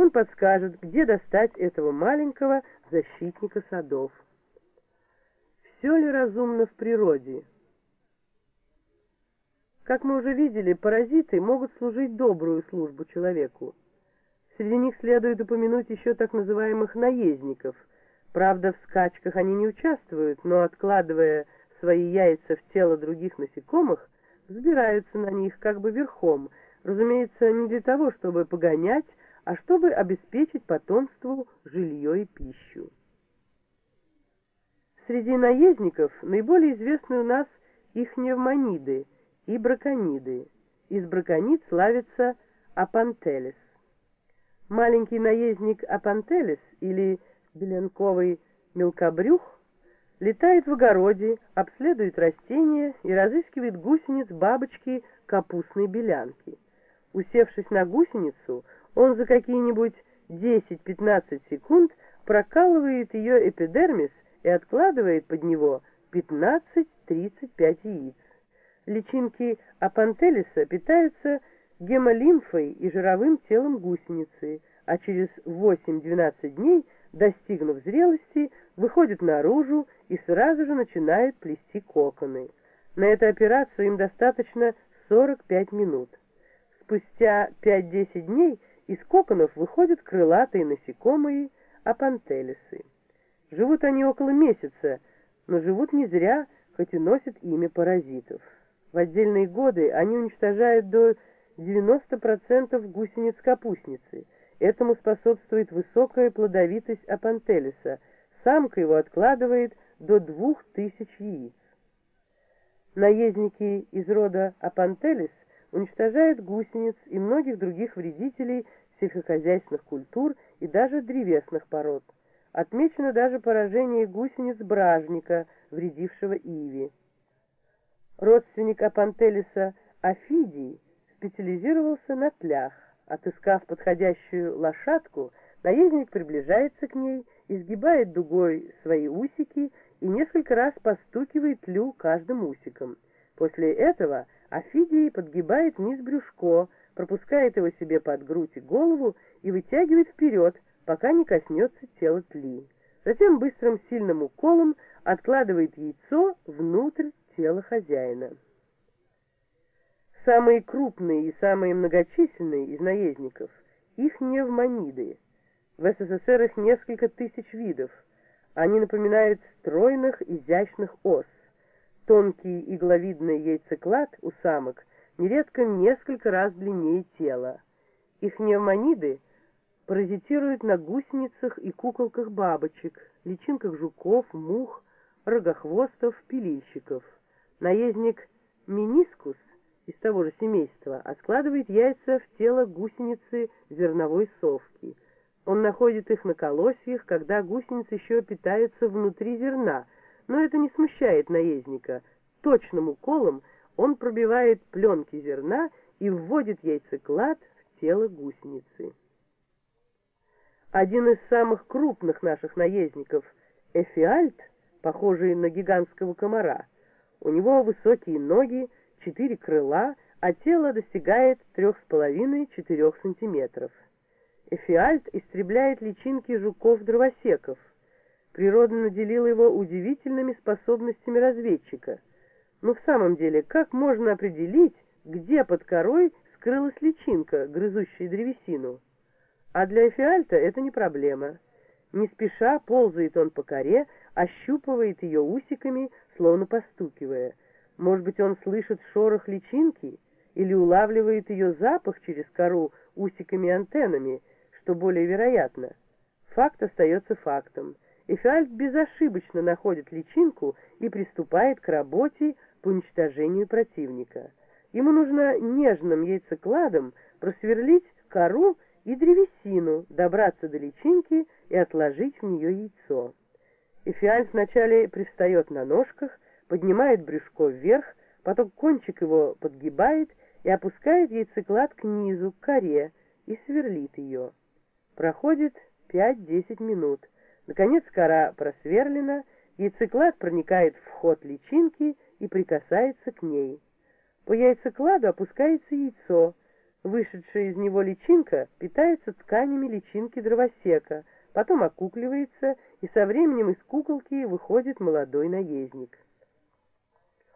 Он подскажет, где достать этого маленького защитника садов. Все ли разумно в природе? Как мы уже видели, паразиты могут служить добрую службу человеку. Среди них следует упомянуть еще так называемых наездников. Правда, в скачках они не участвуют, но, откладывая свои яйца в тело других насекомых, взбираются на них как бы верхом, разумеется, не для того, чтобы погонять, а чтобы обеспечить потомству жилье и пищу. Среди наездников наиболее известны у нас их невмониды и бракониды. Из браконид славится апантелес. Маленький наездник апантелес или беленковый мелкобрюх летает в огороде, обследует растения и разыскивает гусениц бабочки капустной белянки. Усевшись на гусеницу, он за какие-нибудь 10-15 секунд прокалывает ее эпидермис и откладывает под него 15-35 яиц. Личинки апантелиса питаются гемолимфой и жировым телом гусеницы, а через 8-12 дней, достигнув зрелости, выходят наружу и сразу же начинают плести коконы. На эту операцию им достаточно 45 минут. Спустя 5-10 дней из коконов выходят крылатые насекомые апантелисы. Живут они около месяца, но живут не зря, хоть и носят имя паразитов. В отдельные годы они уничтожают до 90% гусениц капустницы. Этому способствует высокая плодовитость апантелиса. Самка его откладывает до 2000 яиц. Наездники из рода апантелис уничтожают гусениц и многих других вредителей сельскохозяйственных культур и даже древесных пород. Отмечено даже поражение гусениц бражника, вредившего иви. Родственник Апантелиса Афидий специализировался на тлях. Отыскав подходящую лошадку, наездник приближается к ней, изгибает дугой свои усики и несколько раз постукивает тлю каждым усиком. После этого Афидий подгибает вниз брюшко, пропускает его себе под грудь и голову и вытягивает вперед, пока не коснется тела тли. Затем быстрым сильным уколом откладывает яйцо внутрь тела хозяина. Самые крупные и самые многочисленные из наездников – их невмониды. В СССР их несколько тысяч видов. Они напоминают стройных, изящных ос. Тонкий игловидный яйцеклад у самок нередко несколько раз длиннее тела. Их невмониды паразитируют на гусеницах и куколках бабочек, личинках жуков, мух, рогохвостов, пилильщиков. Наездник минискус из того же семейства откладывает яйца в тело гусеницы зерновой совки. Он находит их на колосьях, когда гусеницы еще питаются внутри зерна, но это не смущает наездника. Точным уколом он пробивает пленки зерна и вводит яйцеклад в тело гусеницы. Один из самых крупных наших наездников, Эфиальт, похожий на гигантского комара, у него высокие ноги, четыре крыла, а тело достигает 3,5-4 сантиметров. Эфиальт истребляет личинки жуков-дровосеков. Природа наделила его удивительными способностями разведчика. Но в самом деле, как можно определить, где под корой скрылась личинка, грызущая древесину? А для эфиальта это не проблема. Не спеша ползает он по коре, ощупывает ее усиками, словно постукивая. Может быть, он слышит шорох личинки или улавливает ее запах через кору усиками-антеннами, что более вероятно. Факт остается фактом. Эфиальт безошибочно находит личинку и приступает к работе по уничтожению противника. Ему нужно нежным яйцекладом просверлить кору и древесину, добраться до личинки и отложить в нее яйцо. Эфиальт вначале пристает на ножках, поднимает брюшко вверх, потом кончик его подгибает и опускает яйцеклад к низу, к коре, и сверлит ее. Проходит 5-10 минут. Наконец кора просверлена, яйцеклад проникает в ход личинки и прикасается к ней. По яйцекладу опускается яйцо, Вышедшая из него личинка питается тканями личинки дровосека, потом окукливается, и со временем из куколки выходит молодой наездник.